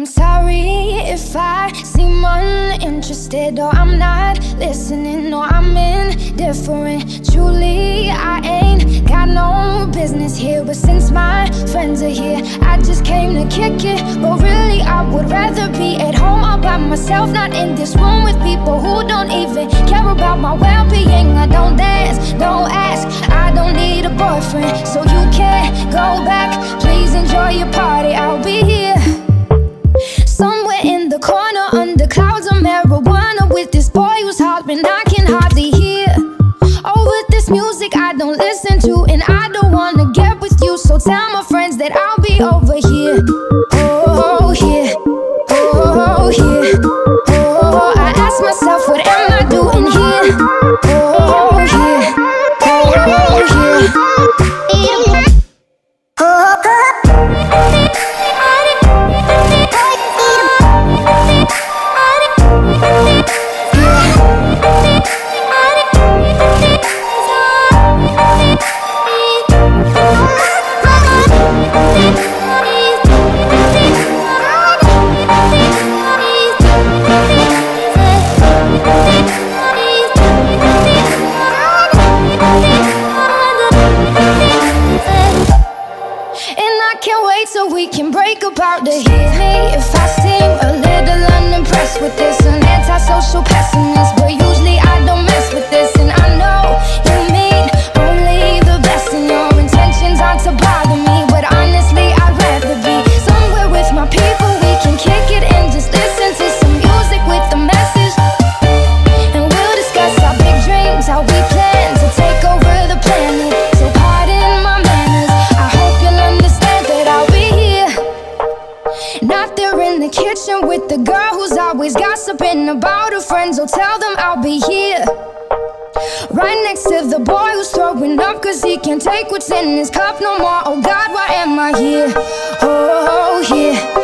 I'm sorry if I seem uninterested or I'm not listening or I'm indifferent. Truly, I ain't got no business here, but since my friends are here, I just came to kick it. But really, I would rather be at home all by myself, not in this room with people who don't even care about my well being. I don't dance, don't ask, I don't need a boyfriend, so you can't go back. Please enjoy your party, listen to, and I don't wanna get with you. So tell my friends that I'll be over here. Till we can break apart to hear me if I seem gossiping about her friends. I'll tell them I'll be here. Right next to the boy who's throwing up cause he can't take what's in his cup no more. Oh God, why am I here? Oh, oh, oh here.